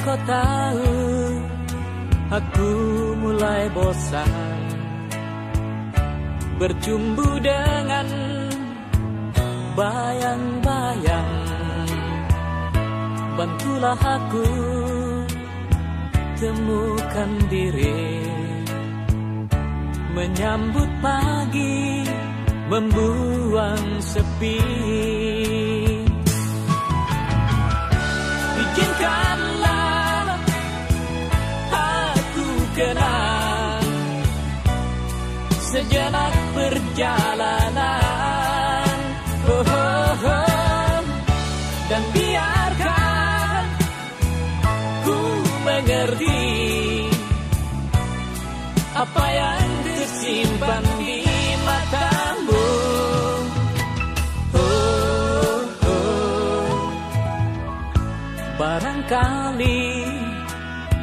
Engkau tahu aku mulai bosan Bercumbu dengan bayang-bayang. Bantulah aku temukan diri Menyambut pagi membuang sepi Sejenak perjalanan oh, oh, oh. Dan biarkan ku mengerti Apa yang tersimpan di matamu. Barangkali